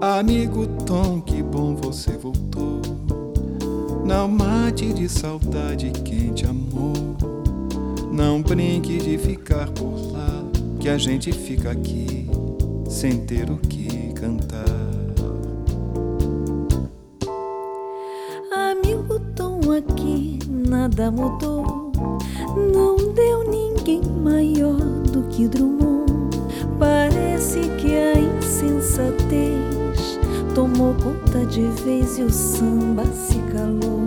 Amigo Tom, que bom você voltou. Não mate de saudade quem te amou. Não brinque de ficar por lá, que a gente fica aqui sem ter o que cantar. Amigo Tom, aqui nada mudou. Não deu ninguém maior do que Drummond. Parece que a insensatez tomou conta de vez e o samba se calou.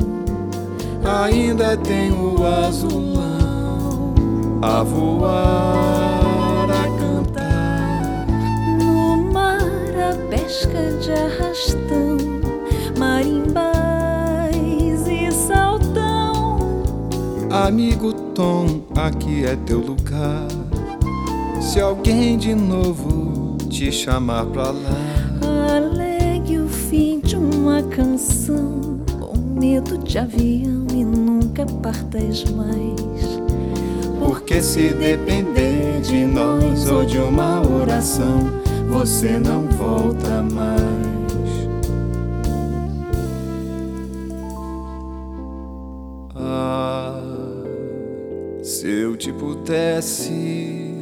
Ainda tem o azulão a voar, Amigo Tom, aqui é teu lugar. Se alguém de novo te chamar pra lá uma canção com medo de avião e nunca partas mais. Porque se depender de nós ou de uma oração, você não volta mais. Eu te pudesse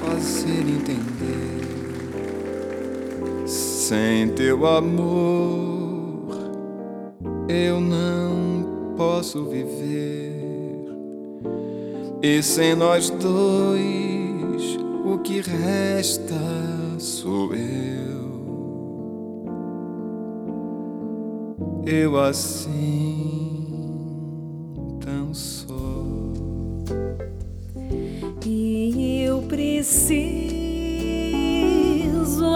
fazer entender sem teu amor, eu não posso viver. E sem nós dois, o que resta sou eu. Eu assim tão só. Preciso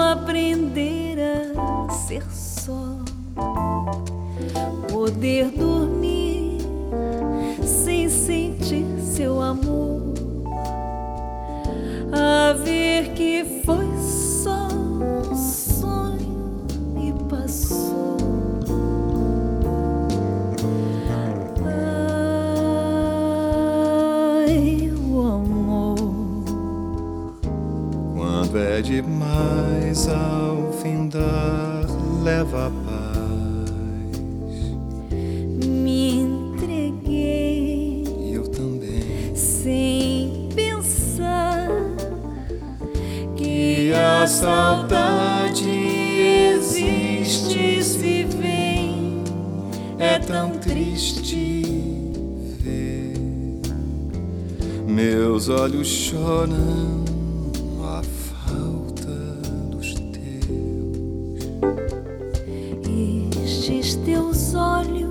aprender ser só, poder dormir sem sentir seu amor, a ver que foi só quando é demais ao findar leva a paz. Me entreguei. Eu também. Sem pensar que a saudade existe se vem. É tão triste ver meus olhos choram teus olhos.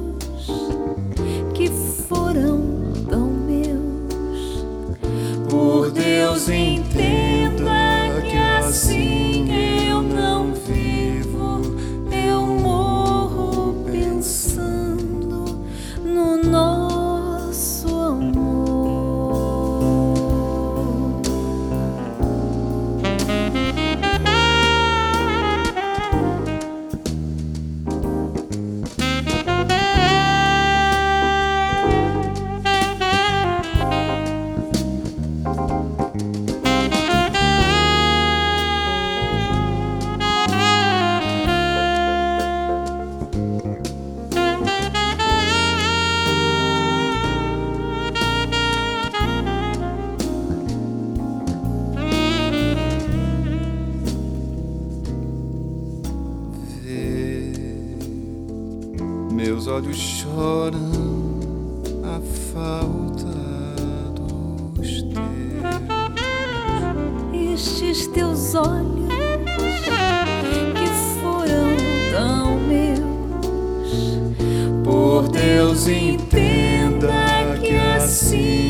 Olhos choram a falta dos teus. Estes teus olhos que foram tão meus. Por Deus, entenda que assim